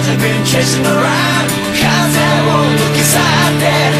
Cause I've been chasing around, Cause I won't look inside that